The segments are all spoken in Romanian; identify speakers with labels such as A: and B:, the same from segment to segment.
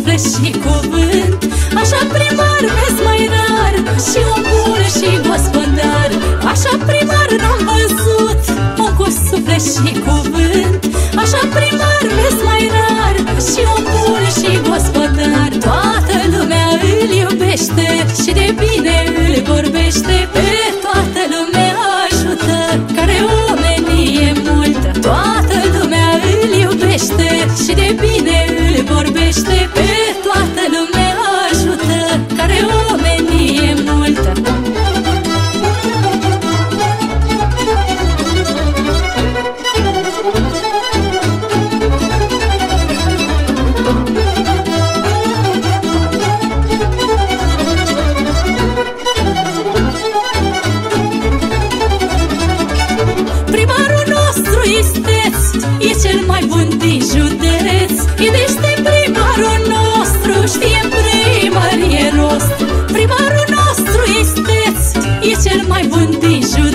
A: suflet și cuvânt. E cel mai bun din județ. E deștept primarul nostru Știe primărie rost. Primarul nostru este E cel mai bun din județ.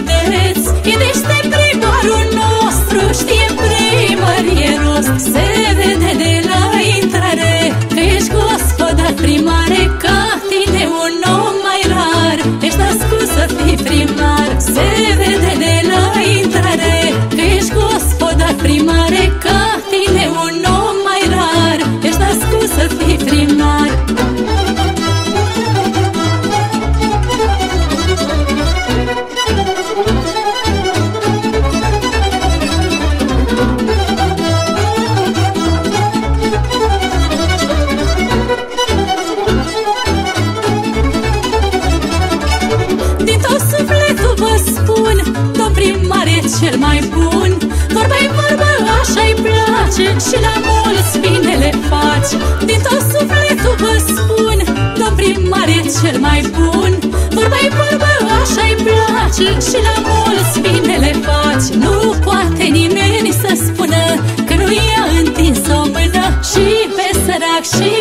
A: Cel mai bun. Vorba e vorba, așa-i place Și la mulți bine le faci. Din tot sufletul vă spun Domn primar e cel mai bun. Vorba e vorba, așa-i place Și la mulți bine le faci. Nu poate nimeni să spună Că nu i-a întins o mână Și pe sărac și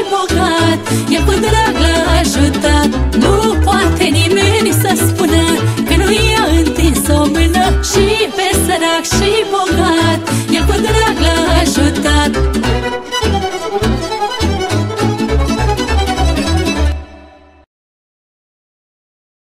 A: și bogat El cu drag l-a ajutat.